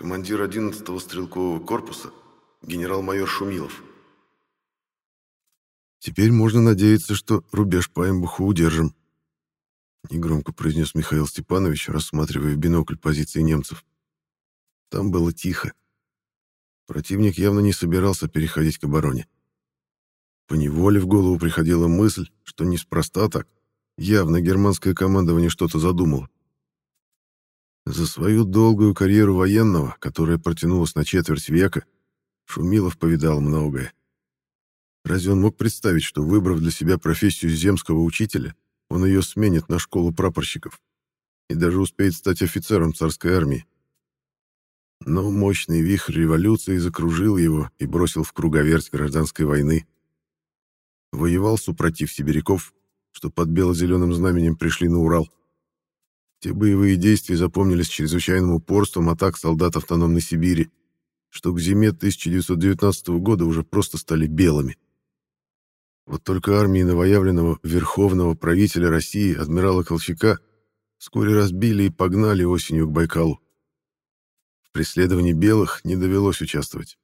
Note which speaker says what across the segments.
Speaker 1: командир 11-го стрелкового корпуса, генерал-майор Шумилов.
Speaker 2: Теперь можно надеяться, что рубеж по Эмбуху удержим, негромко произнес Михаил Степанович, рассматривая в бинокль позиции немцев. Там было тихо. Противник явно не собирался переходить к обороне. По неволе в голову приходила мысль, что неспроста так. Явно германское командование что-то задумало. За свою долгую карьеру военного, которая протянулась на четверть века, Шумилов повидал многое. Разве он мог представить, что, выбрав для себя профессию земского учителя, он ее сменит на школу прапорщиков и даже успеет стать офицером царской армии? Но мощный вихрь революции закружил его и бросил в круговерть гражданской войны. Воевал супротив сибиряков, что под бело-зеленым знаменем пришли на Урал. Те боевые действия запомнились чрезвычайным упорством атак солдат автономной Сибири, что к зиме 1919 года уже просто стали белыми. Вот только армии новоявленного верховного правителя России, адмирала Колчака, вскоре разбили и погнали осенью к Байкалу. В преследовании белых не довелось участвовать.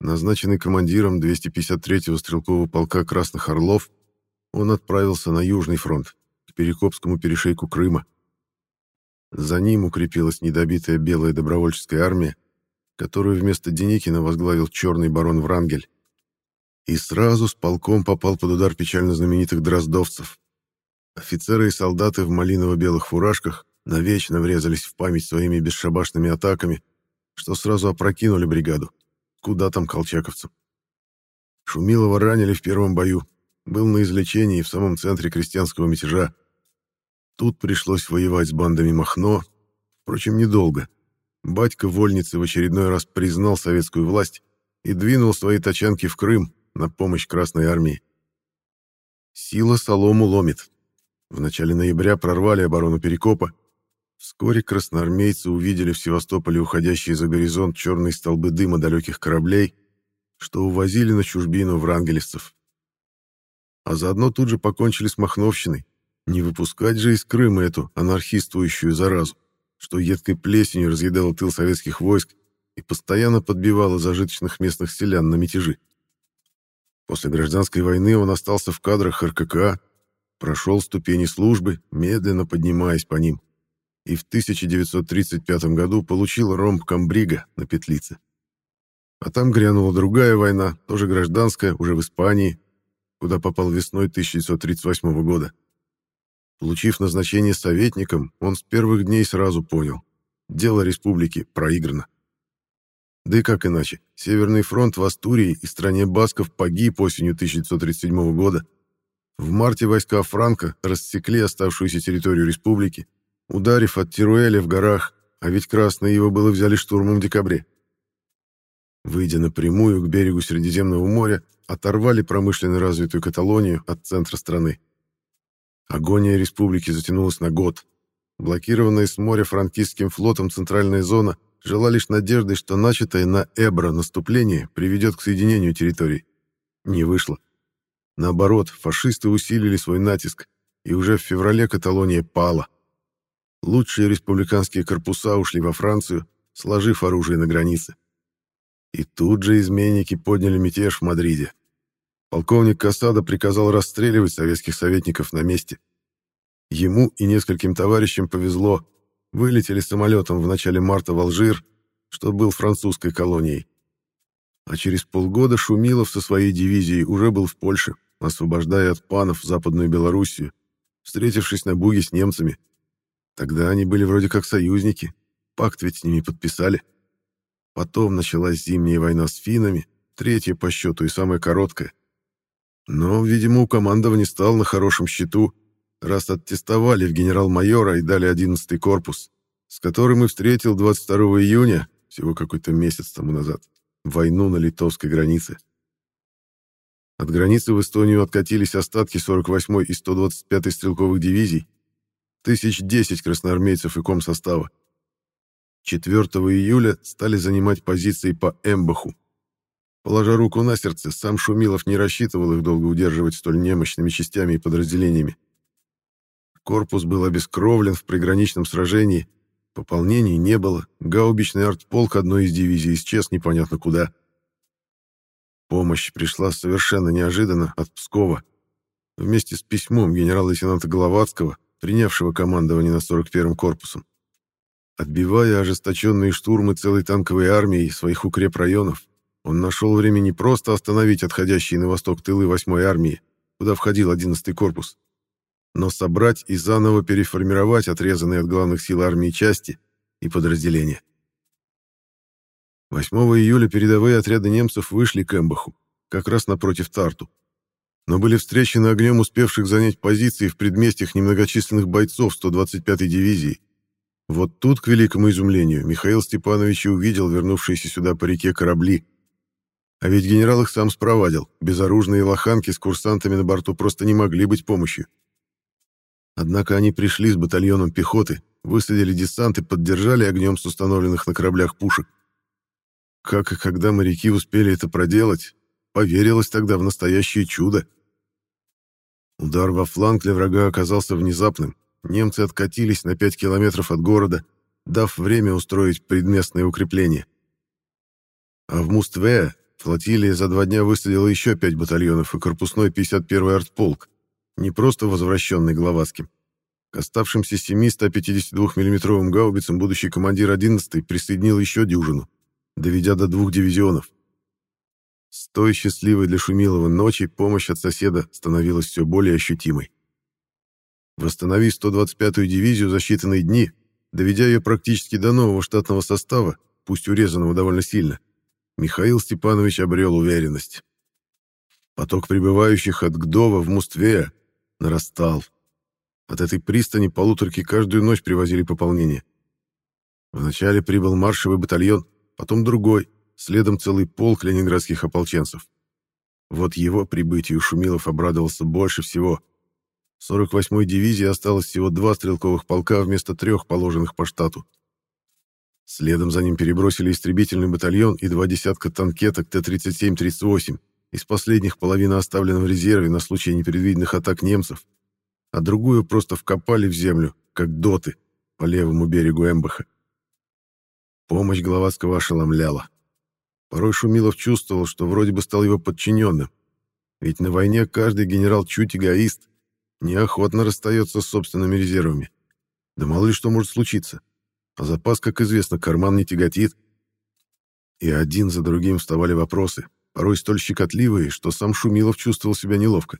Speaker 2: Назначенный командиром 253-го стрелкового полка Красных Орлов, он отправился на Южный фронт, к Перекопскому перешейку Крыма. За ним укрепилась недобитая белая добровольческая армия, которую вместо Деникина возглавил черный барон Врангель. И сразу с полком попал под удар печально знаменитых дроздовцев. Офицеры и солдаты в малиново-белых фуражках навечно врезались в память своими бесшабашными атаками, что сразу опрокинули бригаду. Куда там колчаковцам? Шумилова ранили в первом бою. Был на излечении в самом центре крестьянского мятежа. Тут пришлось воевать с бандами Махно, впрочем, недолго. Батька Вольницы в очередной раз признал советскую власть и двинул свои тачанки в Крым на помощь Красной Армии. Сила солому ломит. В начале ноября прорвали оборону Перекопа. Вскоре красноармейцы увидели в Севастополе уходящие за горизонт черные столбы дыма далеких кораблей, что увозили на чужбину врангелевцев. А заодно тут же покончили с Махновщиной, не выпускать же из Крыма эту анархистующую заразу, что едкой плесенью разъедала тыл советских войск и постоянно подбивала зажиточных местных селян на мятежи. После гражданской войны он остался в кадрах РККА, прошел ступени службы, медленно поднимаясь по ним, и в 1935 году получил ромб Камбрига на Петлице. А там грянула другая война, тоже гражданская, уже в Испании, куда попал весной 1938 года. Получив назначение советником, он с первых дней сразу понял – дело республики проиграно. Да и как иначе, Северный фронт в Астурии и стране Басков погиб осенью 1937 года. В марте войска Франка рассекли оставшуюся территорию республики, ударив от Тируэля в горах, а ведь красные его было взяли штурмом в декабре. Выйдя напрямую к берегу Средиземного моря, оторвали промышленно развитую Каталонию от центра страны. Агония республики затянулась на год. Блокированная с моря франкистским флотом центральная зона жила лишь надеждой, что начатое на Эбро наступление приведет к соединению территорий. Не вышло. Наоборот, фашисты усилили свой натиск, и уже в феврале Каталония пала. Лучшие республиканские корпуса ушли во Францию, сложив оружие на границе. И тут же изменники подняли мятеж в Мадриде. Полковник Касада приказал расстреливать советских советников на месте. Ему и нескольким товарищам повезло. Вылетели самолетом в начале марта в Алжир, что был французской колонией. А через полгода Шумилов со своей дивизией уже был в Польше, освобождая от панов Западную Белоруссию, встретившись на Буге с немцами. Тогда они были вроде как союзники, пакт ведь с ними подписали. Потом началась зимняя война с финнами, третья по счету и самая короткая — но, видимо, у командования стал на хорошем счету, раз оттестовали в генерал-майора и дали 11-й корпус, с которым и встретил 22 июня, всего какой-то месяц тому назад, войну на литовской границе. От границы в Эстонию откатились остатки 48-й и 125-й стрелковых дивизий, тысяч десять красноармейцев и комсостава. 4 июля стали занимать позиции по Эмбаху, Положа руку на сердце, сам Шумилов не рассчитывал их долго удерживать столь немощными частями и подразделениями. Корпус был обескровлен в приграничном сражении, Пополнений не было, гаубичный артполк одной из дивизий исчез непонятно куда. Помощь пришла совершенно неожиданно от Пскова, вместе с письмом генерала-лейтенанта Головацкого, принявшего командование на 41-м корпусом. Отбивая ожесточенные штурмы целой танковой армии своих укрепрайонов, он нашел время не просто остановить отходящие на восток тылы 8-й армии, куда входил 11-й корпус, но собрать и заново переформировать отрезанные от главных сил армии части и подразделения. 8 июля передовые отряды немцев вышли к Эмбаху, как раз напротив Тарту, но были встречены огнем успевших занять позиции в предместьях немногочисленных бойцов 125-й дивизии. Вот тут, к великому изумлению, Михаил Степанович увидел вернувшиеся сюда по реке корабли. А ведь генерал их сам спровадил. Безоружные лоханки с курсантами на борту просто не могли быть помощью. Однако они пришли с батальоном пехоты, высадили десант и поддержали огнем с установленных на кораблях пушек. Как и когда моряки успели это проделать, поверилось тогда в настоящее чудо. Удар во фланг для врага оказался внезапным. Немцы откатились на 5 километров от города, дав время устроить предместное укрепление. А в Мустве флотилия за два дня высадила еще пять батальонов и корпусной 51-й артполк, не просто возвращенный Гловацким. К оставшимся семи 152 миллиметровым гаубицам будущий командир 11-й присоединил еще дюжину, доведя до двух дивизионов. С той счастливой для Шумилова ночи помощь от соседа становилась все более ощутимой. Восстановив 125-ю дивизию за считанные дни, доведя ее практически до нового штатного состава, пусть урезанного довольно сильно, Михаил Степанович обрел уверенность. Поток прибывающих от Гдова в Муствея нарастал. От этой пристани полуторки каждую ночь привозили пополнение. Вначале прибыл маршевый батальон, потом другой, следом целый полк ленинградских ополченцев. Вот его прибытию Шумилов обрадовался больше всего. 48-й дивизии осталось всего два стрелковых полка вместо трех, положенных по штату. Следом за ним перебросили истребительный батальон и два десятка танкеток Т-37-38, из последних половина оставлена в резерве на случай непредвиденных атак немцев, а другую просто вкопали в землю, как доты, по левому берегу Эмбаха. Помощь Гловацкого ошеломляла. Порой Шумилов чувствовал, что вроде бы стал его подчиненным. Ведь на войне каждый генерал чуть эгоист, неохотно расстается с собственными резервами. Да мало ли что может случиться. А запас, как известно, карман не тяготит. И один за другим вставали вопросы, порой столь щекотливые, что сам Шумилов чувствовал себя неловко.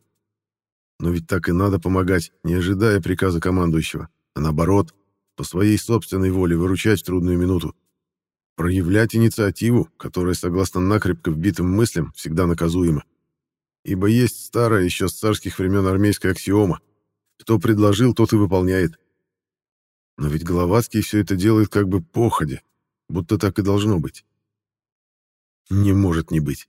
Speaker 2: Но ведь так и надо помогать, не ожидая приказа командующего, а наоборот, по своей собственной воле выручать в трудную минуту. Проявлять инициативу, которая, согласно накрепко вбитым мыслям, всегда наказуема. Ибо есть старая еще с царских времен армейская аксиома. Кто предложил, тот и выполняет. Но ведь Головацкий все это делает как бы походе, будто так и должно быть. Не может не быть.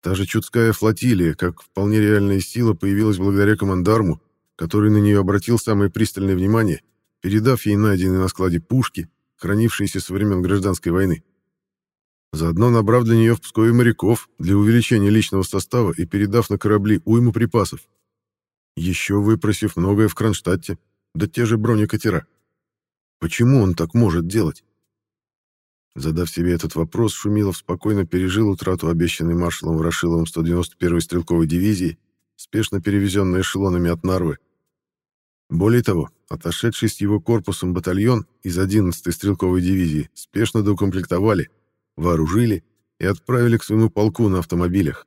Speaker 2: Та же Чудская флотилия, как вполне реальная сила, появилась благодаря командарму, который на нее обратил самое пристальное внимание, передав ей найденные на складе пушки, хранившиеся со времен гражданской войны. Заодно набрав для нее в Пскове моряков для увеличения личного состава и передав на корабли уйму припасов. Еще выпросив многое в Кронштадте, да те же бронекатера. Почему он так может делать? Задав себе этот вопрос, Шумилов спокойно пережил утрату обещанной маршалом Ворошиловым 191-й стрелковой дивизии, спешно перевезенной эшелонами от Нарвы. Более того, отошедший с его корпусом батальон из 11-й стрелковой дивизии спешно доукомплектовали, вооружили и отправили к своему полку на автомобилях.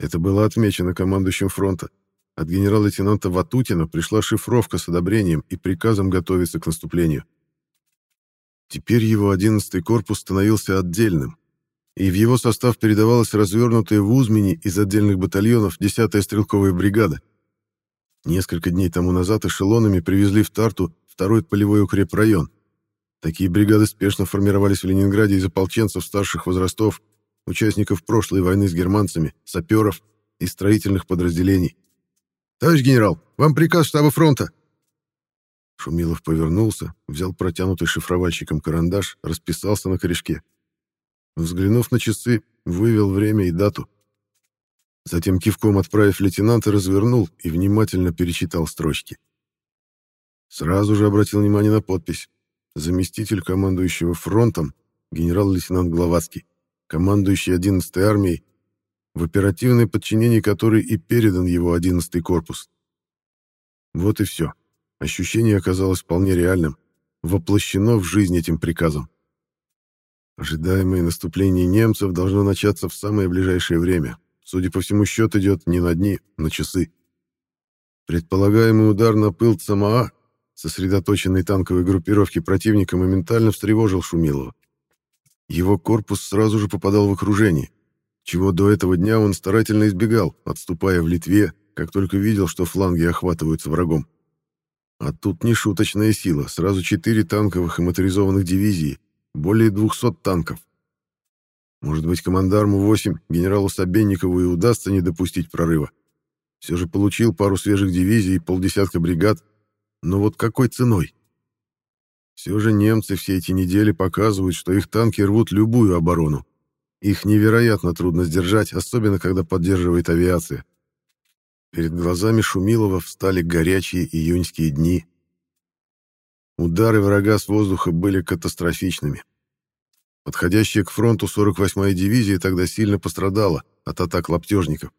Speaker 2: Это было отмечено командующим фронта. От генерал-лейтенанта Ватутина пришла шифровка с одобрением и приказом готовиться к наступлению. Теперь его 11-й корпус становился отдельным, и в его состав передавалась развернутая в Узмине из отдельных батальонов 10-я стрелковая бригада. Несколько дней тому назад эшелонами привезли в Тарту второй полевой укрепрайон. Такие бригады спешно формировались в Ленинграде из ополченцев старших возрастов, участников прошлой войны с германцами, саперов и строительных подразделений. «Товарищ генерал, вам приказ штаба фронта!» Шумилов повернулся, взял протянутый шифровальщиком карандаш, расписался на корешке. Взглянув на часы, вывел время и дату. Затем кивком отправив лейтенанта, развернул и внимательно перечитал строчки. Сразу же обратил внимание на подпись. заместитель командующего фронтом, генерал-лейтенант Гловацкий, командующий 11-й армией, в оперативное подчинение которой и передан его 11-й корпус. Вот и все. Ощущение оказалось вполне реальным, воплощено в жизнь этим приказом. Ожидаемое наступление немцев должно начаться в самое ближайшее время. Судя по всему, счет идет не на дни, на часы. Предполагаемый удар на пыл Цамаа, сосредоточенной танковой группировки противника, моментально встревожил Шумилова. Его корпус сразу же попадал в окружение, чего до этого дня он старательно избегал, отступая в Литве, как только видел, что фланги охватываются врагом. А тут не шуточная сила, сразу четыре танковых и моторизованных дивизии, более 200 танков. Может быть, командарму 8 генералу Собенникову и удастся не допустить прорыва. Все же получил пару свежих дивизий и полдесятка бригад. Но вот какой ценой? Все же немцы все эти недели показывают, что их танки рвут любую оборону. Их невероятно трудно сдержать, особенно когда поддерживает авиация. Перед глазами Шумилова встали горячие июньские дни. Удары врага с воздуха были катастрофичными. Подходящая к фронту 48-я дивизия тогда сильно пострадала от атак лаптежников,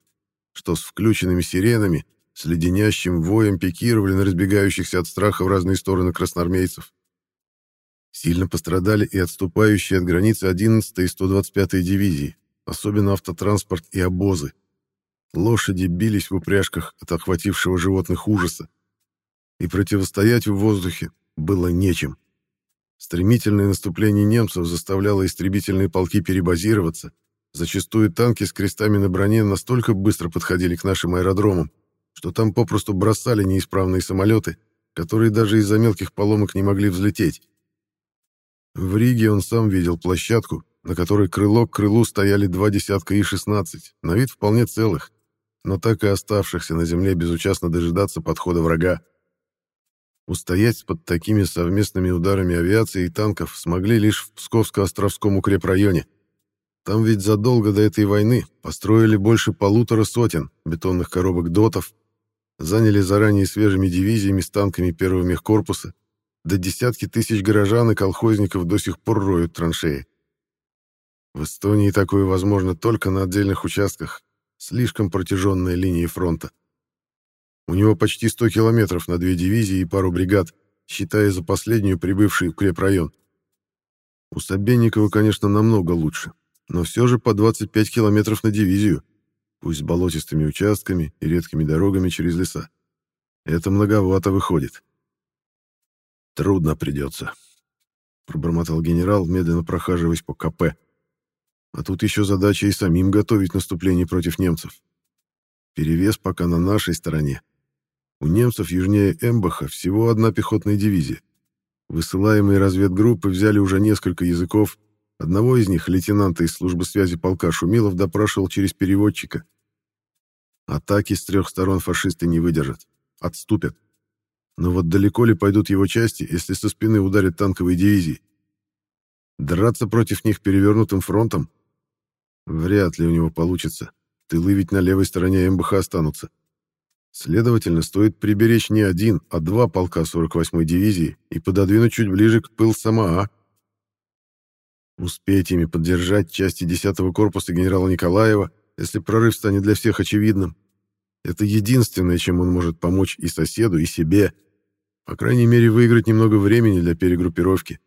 Speaker 2: что с включенными сиренами, с леденящим воем пикировали на разбегающихся от страха в разные стороны красноармейцев. Сильно пострадали и отступающие от границы 11-я и 125-я дивизии, особенно автотранспорт и обозы. Лошади бились в упряжках от охватившего животных ужаса, и противостоять в воздухе было нечем. Стремительное наступление немцев заставляло истребительные полки перебазироваться. Зачастую танки с крестами на броне настолько быстро подходили к нашим аэродромам, что там попросту бросали неисправные самолеты, которые даже из-за мелких поломок не могли взлететь. В Риге он сам видел площадку, на которой крыло к крылу стояли два десятка И-16, на вид вполне целых, но так и оставшихся на земле безучастно дожидаться подхода врага. Устоять под такими совместными ударами авиации и танков смогли лишь в Псковско-Островском укрепрайоне. Там ведь задолго до этой войны построили больше полутора сотен бетонных коробок дотов, заняли заранее свежими дивизиями с танками первого мехкорпуса, да десятки тысяч горожан и колхозников до сих пор роют траншеи. В Эстонии такое возможно только на отдельных участках, слишком протяженная линия фронта. У него почти 100 километров на две дивизии и пару бригад, считая за последнюю прибывший укрепрайон. У Собенникова, конечно, намного лучше, но все же по 25 километров на дивизию, пусть с болотистыми участками и редкими дорогами через леса. Это многовато выходит. Трудно придется, пробормотал генерал, медленно прохаживаясь по КП. А тут еще задача и самим готовить наступление против немцев. Перевес пока на нашей стороне. У немцев южнее Эмбаха всего одна пехотная дивизия. Высылаемые разведгруппы взяли уже несколько языков. Одного из них, лейтенанта из службы связи полка Шумилов, допрашивал через переводчика. Атаки с трех сторон фашисты не выдержат. Отступят. Но вот далеко ли пойдут его части, если со спины ударят танковые дивизии? Драться против них перевернутым фронтом? Вряд ли у него получится. Тылы ведь на левой стороне МБХ останутся. Следовательно, стоит приберечь не один, а два полка 48-й дивизии и пододвинуть чуть ближе к пыл Самаа. Успеть ими поддержать части 10-го корпуса генерала Николаева, если прорыв станет для всех очевидным. Это единственное, чем он может помочь и соседу, и себе. По крайней мере, выиграть немного времени для перегруппировки.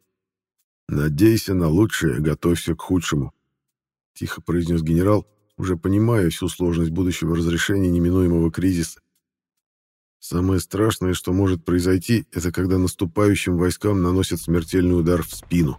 Speaker 2: «Надейся на лучшее, готовься к худшему», — тихо произнес генерал, уже понимая всю сложность будущего разрешения неминуемого кризиса. Самое страшное, что может произойти, это когда наступающим войскам наносят смертельный удар в спину.